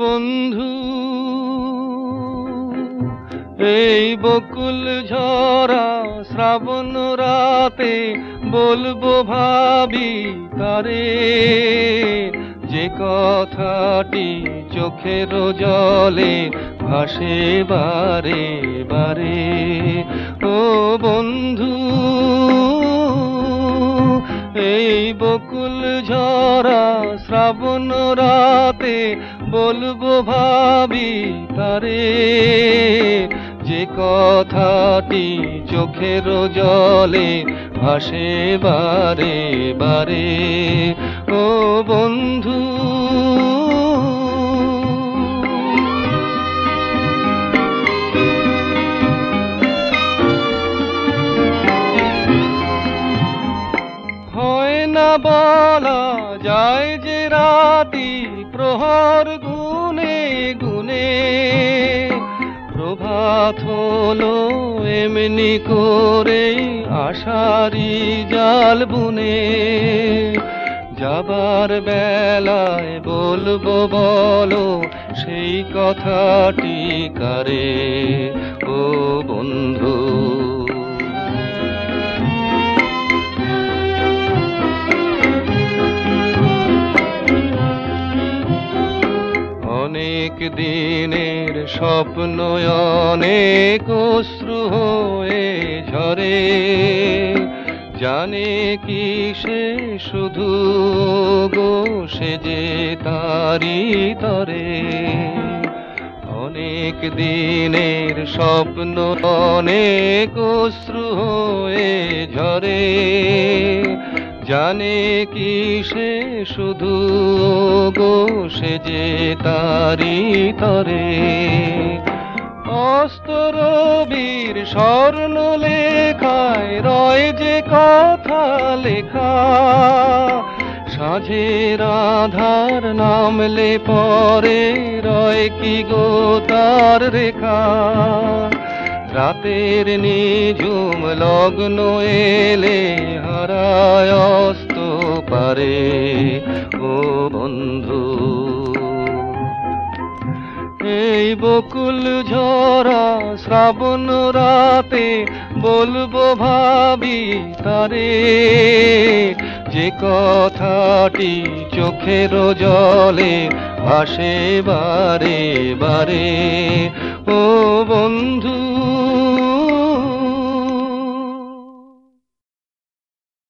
বন্ধু, এই বকুল ঝরা শ্রাবণ রাতে বলব ভাবি তারে, যে কথাটি চোখের জলে ভাসে বারে বারে। ও বন্ধু এই বকুল ঝরা শ্রাবণ রাতে বলব ভাবি তারে, যে কথাটি চোখের জলে ভাসে বারে বারে। ও বন্ধু বলা যায় যে রাতি প্রহর গুনে গুনে। প্রভাত হলো এমনি করে আশারি জাল বুনে। যাবার বেলায় বলব, বলো সেই কথাটি কারে? ও বন্ধু স্বপ্ন অনেক অশ্রু হয়ে ঝরে। জানে কি সে শুধু গো, সে যে তারি তরে। অনেক দিনের স্বপ্ন অনেক অশ্রু হয়ে ঝরে। জানে কি সে শুধু গো, সে যে তারি তরে। অস্তরবীর স্বর্ণ লেখায় রয় যে কথা লেখা। সাঝের আধার নামলে পরে রয় কি গো তার রেখা। রাতের নিঝুম লগ্ন এলে হারায় এই বকুল ঝরা শ্রাবণ রাতে বলব ভাবি তারে, যে কথাটি চোখের জলে ভাসে বারে বারে। ও বন্ধু